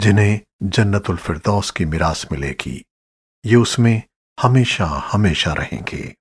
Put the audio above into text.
जिन्हें जन्नतुल फिरदौस की मिरास मिलेगी ये उसमें हमेशा हमेशा रहेंगे।